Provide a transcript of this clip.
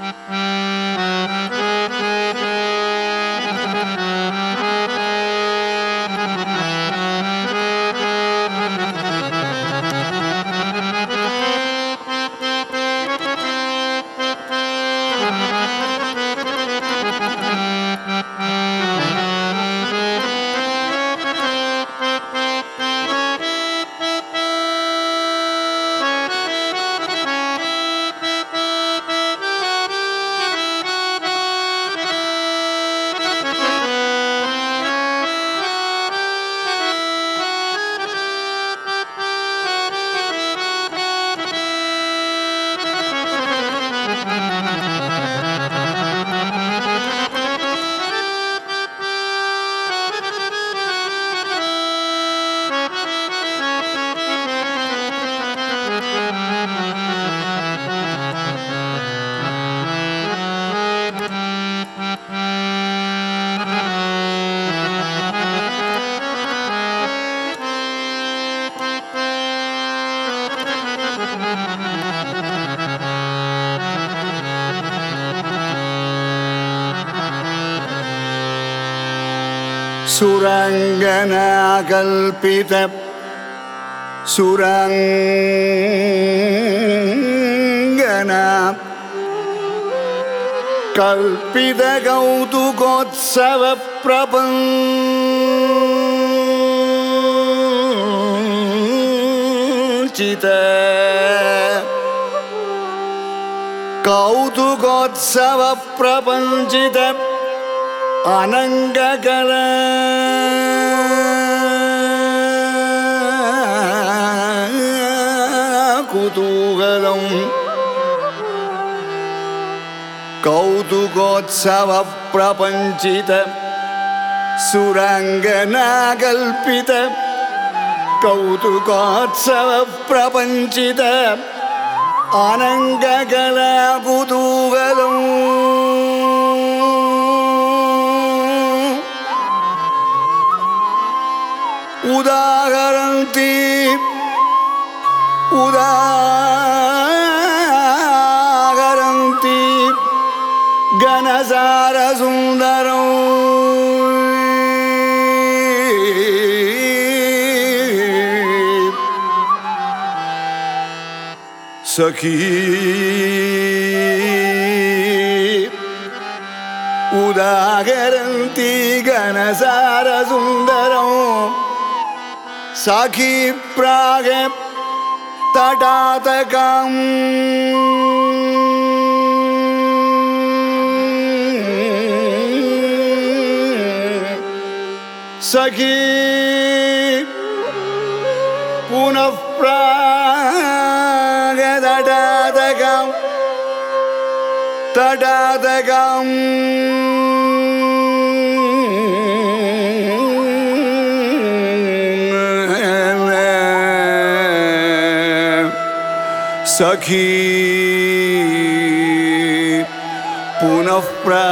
Mm-hmm. சுரங்கனகல்பித சுரங்கன. கல்பித கௌதுகோத்சவ பிரபம். சித. கௌதுகோத்சவ பிரபஞ்சித அனங்ககர குதூகலம். கௌதுகோத்சவ பிரபஞ்சித சுரங்கநாகல்பித. கௌதுகோத்சவ பிரபஞ்சித அனங்ககல குதூ उदाहरन्ति उदाहरन्ति घनसारसुन्दरम् सखी उदाहरन्ति घनसारसुन्दरम् सखी प्राग तटातकम् सखी पुनः प्राग तटातकम् तटातकम् सखी पुनः प्रा